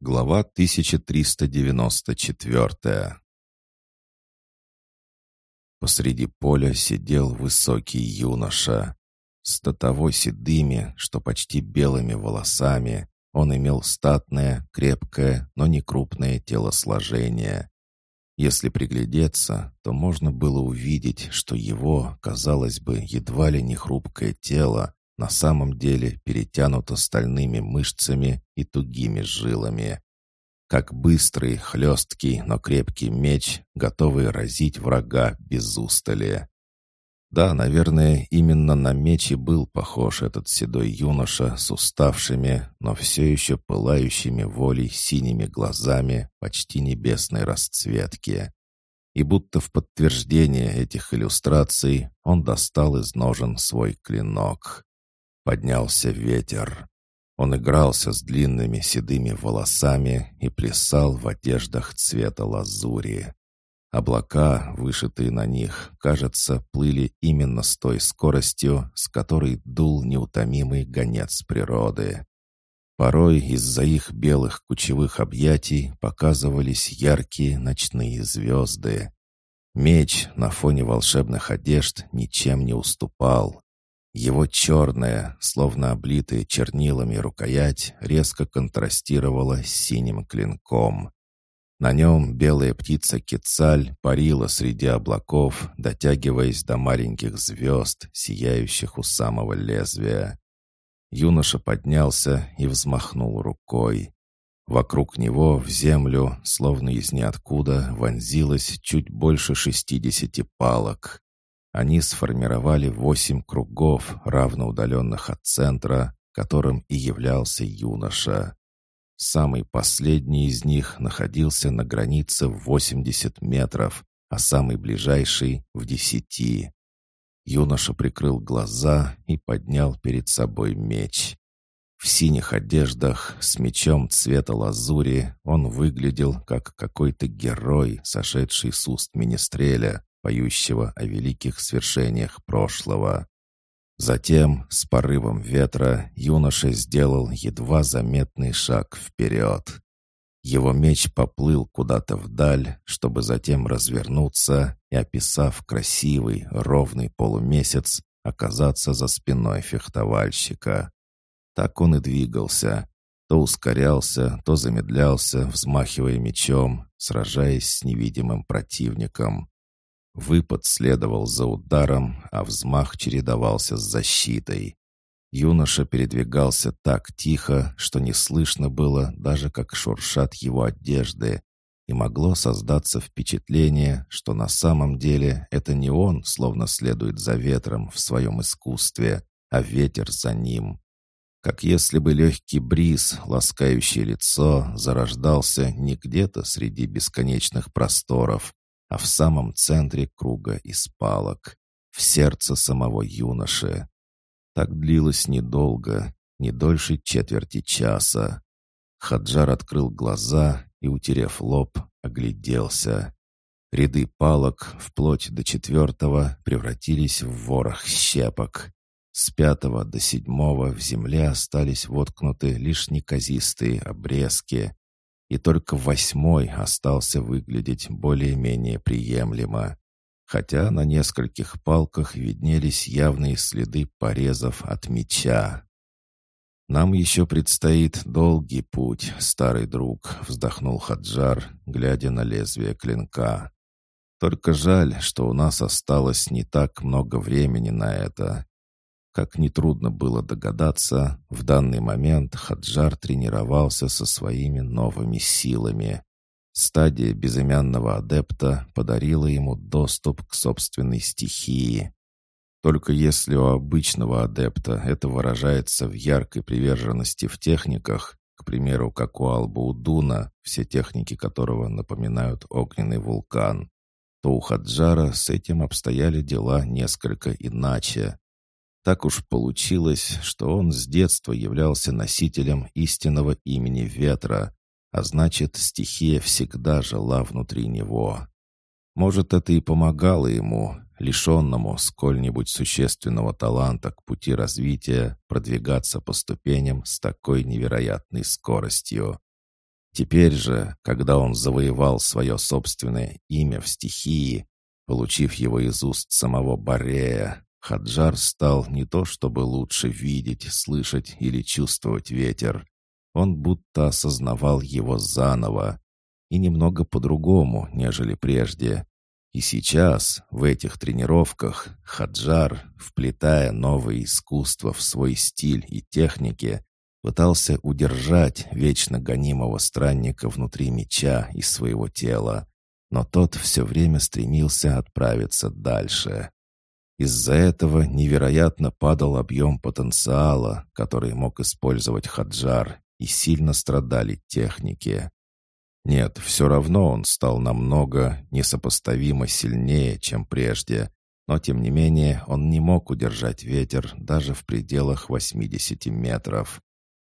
Глава 1394 Посреди поля сидел высокий юноша. С до того седыми, что почти белыми волосами, он имел статное, крепкое, но не крупное телосложение. Если приглядеться, то можно было увидеть, что его, казалось бы, едва ли не хрупкое тело на самом деле перетянуто стальными мышцами и тугими жилами. Как быстрый, хлесткий, но крепкий меч, готовый разить врага без устали. Да, наверное, именно на меч был похож этот седой юноша с уставшими, но все еще пылающими волей синими глазами почти небесной расцветки. И будто в подтверждение этих иллюстраций он достал из ножен свой клинок. Поднялся ветер. Он игрался с длинными седыми волосами и плясал в одеждах цвета лазури. Облака, вышитые на них, кажется, плыли именно с той скоростью, с которой дул неутомимый гонец природы. Порой из-за их белых кучевых объятий показывались яркие ночные звезды. Меч на фоне волшебных одежд ничем не уступал. Его черная, словно облитая чернилами рукоять, резко контрастировала с синим клинком. На нем белая птица Кецаль парила среди облаков, дотягиваясь до маленьких звезд, сияющих у самого лезвия. Юноша поднялся и взмахнул рукой. Вокруг него в землю, словно из ниоткуда, вонзилось чуть больше шестидесяти палок. Они сформировали восемь кругов, равно удаленных от центра, которым и являлся юноша. Самый последний из них находился на границе в 80 метров, а самый ближайший — в десяти. Юноша прикрыл глаза и поднял перед собой меч. В синих одеждах, с мечом цвета лазури, он выглядел как какой-то герой, сошедший с уст Министреля, поющего о великих свершениях прошлого. Затем, с порывом ветра, юноша сделал едва заметный шаг вперед. Его меч поплыл куда-то вдаль, чтобы затем развернуться и, описав красивый, ровный полумесяц, оказаться за спиной фехтовальщика. Так он и двигался. То ускорялся, то замедлялся, взмахивая мечом, сражаясь с невидимым противником. Выпад следовал за ударом, а взмах чередовался с защитой. Юноша передвигался так тихо, что не слышно было даже как шуршат его одежды, и могло создаться впечатление, что на самом деле это не он словно следует за ветром в своем искусстве, а ветер за ним. Как если бы легкий бриз, ласкающий лицо, зарождался не где-то среди бесконечных просторов, а в самом центре круга из палок, в сердце самого юноши. Так длилось недолго, не дольше четверти часа. Хаджар открыл глаза и, утерев лоб, огляделся. Ряды палок, вплоть до четвертого, превратились в ворох щепок. С пятого до седьмого в земле остались воткнуты лишь неказистые обрезки, и только восьмой остался выглядеть более-менее приемлемо, хотя на нескольких палках виднелись явные следы порезов от меча. «Нам еще предстоит долгий путь, старый друг», — вздохнул Хаджар, глядя на лезвие клинка. «Только жаль, что у нас осталось не так много времени на это. Как нетрудно было догадаться, в данный момент Хаджар тренировался со своими новыми силами. Стадия безымянного адепта подарила ему доступ к собственной стихии. Только если у обычного адепта это выражается в яркой приверженности в техниках, к примеру, как у Албаудуна, все техники которого напоминают огненный вулкан, то у Хаджара с этим обстояли дела несколько иначе. Так уж получилось, что он с детства являлся носителем истинного имени ветра, а значит, стихия всегда жила внутри него. Может, это и помогало ему, лишенному сколь-нибудь существенного таланта к пути развития, продвигаться по ступеням с такой невероятной скоростью. Теперь же, когда он завоевал свое собственное имя в стихии, получив его из уст самого Борея, Хаджар стал не то чтобы лучше видеть, слышать или чувствовать ветер. Он будто осознавал его заново и немного по-другому, нежели прежде. И сейчас, в этих тренировках, Хаджар, вплетая новые искусства в свой стиль и техники, пытался удержать вечно гонимого странника внутри меча и своего тела, но тот все время стремился отправиться дальше. Из-за этого невероятно падал объем потенциала, который мог использовать Хаджар, и сильно страдали техники. Нет, все равно он стал намного, несопоставимо сильнее, чем прежде, но тем не менее он не мог удержать ветер даже в пределах 80 метров.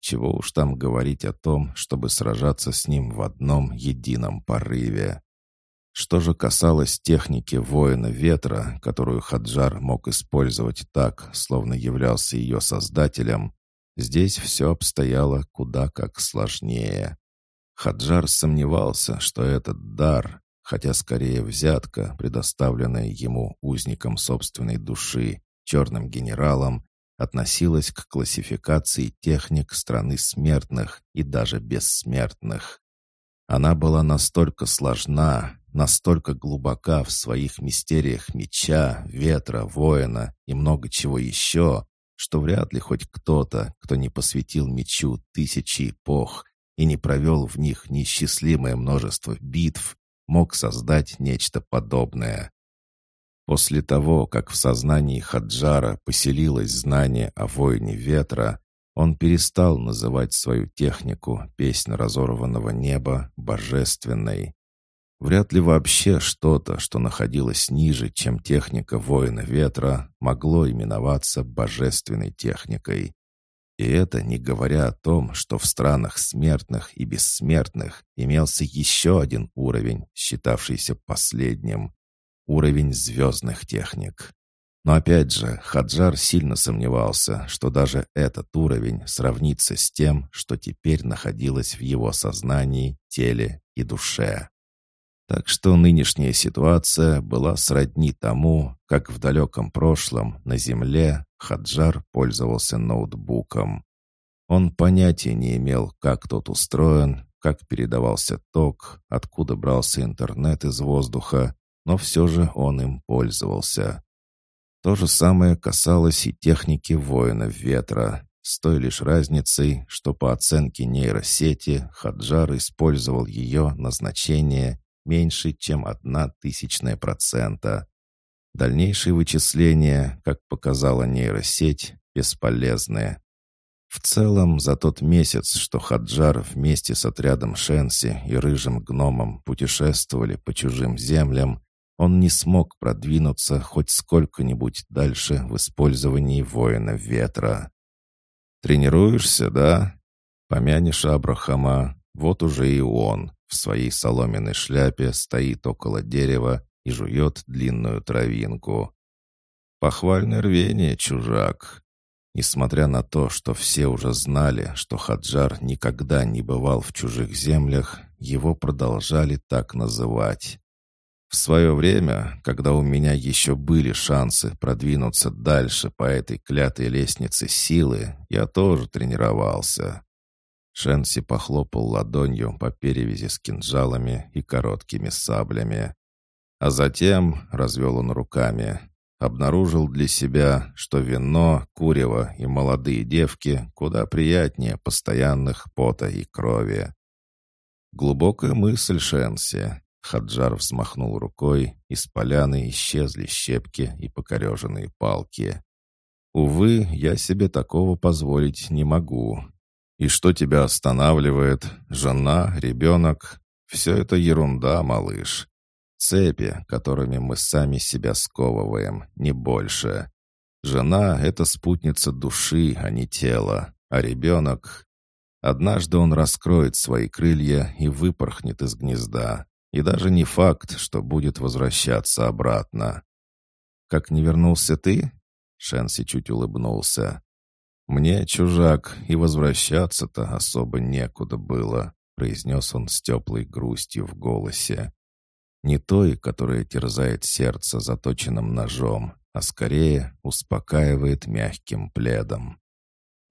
Чего уж там говорить о том, чтобы сражаться с ним в одном едином порыве. Что же касалось техники воина ветра, которую Хаджар мог использовать так, словно являлся ее создателем, здесь все обстояло куда как сложнее. Хаджар сомневался, что этот дар, хотя скорее взятка, предоставленная ему узником собственной души, черным генералом, относилась к классификации техник страны смертных и даже бессмертных. Она была настолько сложна, настолько глубока в своих мистериях меча, ветра, воина и много чего еще, что вряд ли хоть кто-то, кто не посвятил мечу тысячи эпох и не провел в них неисчислимое множество битв, мог создать нечто подобное. После того, как в сознании Хаджара поселилось знание о воине ветра, он перестал называть свою технику «Песнь разорванного неба» божественной. Вряд ли вообще что-то, что находилось ниже, чем техника воина ветра, могло именоваться божественной техникой. И это не говоря о том, что в странах смертных и бессмертных имелся еще один уровень, считавшийся последним — уровень звездных техник. Но опять же, Хаджар сильно сомневался, что даже этот уровень сравнится с тем, что теперь находилось в его сознании, теле и душе. Так что нынешняя ситуация была сродни тому, как в далеком прошлом на Земле Хаджар пользовался ноутбуком. Он понятия не имел, как тот устроен, как передавался ток, откуда брался интернет из воздуха, но все же он им пользовался. То же самое касалось и техники воинов ветра, с той лишь разницей, что по оценке нейросети Хаджар использовал ее назначение меньше, чем одна тысячная процента. Дальнейшие вычисления, как показала нейросеть, бесполезны. В целом, за тот месяц, что Хаджар вместе с отрядом Шенси и рыжим гномом путешествовали по чужим землям, он не смог продвинуться хоть сколько-нибудь дальше в использовании воина ветра. «Тренируешься, да?» Помянешь Абрахама, вот уже и он в своей соломенной шляпе стоит около дерева и жует длинную травинку. Похвальное рвение, чужак. Несмотря на то, что все уже знали, что Хаджар никогда не бывал в чужих землях, его продолжали так называть. В свое время, когда у меня еще были шансы продвинуться дальше по этой клятой лестнице силы, я тоже тренировался. Шенси похлопал ладонью по перевязи с кинжалами и короткими саблями. А затем, развел он руками, обнаружил для себя, что вино, курево и молодые девки куда приятнее постоянных пота и крови. Глубокая мысль Шенси, Хаджар взмахнул рукой, из поляны исчезли щепки и покореженные палки. «Увы, я себе такого позволить не могу. И что тебя останавливает? Жена, ребенок? Все это ерунда, малыш. Цепи, которыми мы сами себя сковываем, не больше. Жена — это спутница души, а не тела. А ребенок... Однажды он раскроет свои крылья и выпорхнет из гнезда. И даже не факт, что будет возвращаться обратно. «Как не вернулся ты?» Шенси чуть улыбнулся. «Мне, чужак, и возвращаться-то особо некуда было. — произнес он с теплой грустью в голосе. «Не той, которая терзает сердце заточенным ножом, а скорее успокаивает мягким пледом.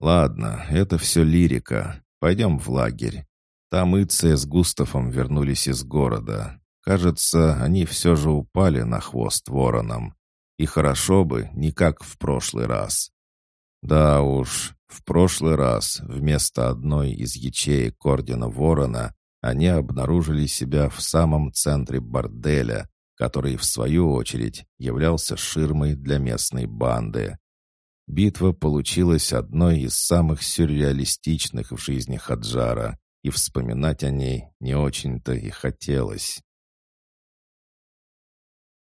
Ладно, это все лирика. Пойдем в лагерь. Там Иция с Густавом вернулись из города. Кажется, они все же упали на хвост воронам. И хорошо бы, не как в прошлый раз. Да уж, в прошлый раз вместо одной из ячеек Ордена Ворона они обнаружили себя в самом центре борделя, который, в свою очередь, являлся ширмой для местной банды. Битва получилась одной из самых сюрреалистичных в жизни Хаджара, и вспоминать о ней не очень-то и хотелось.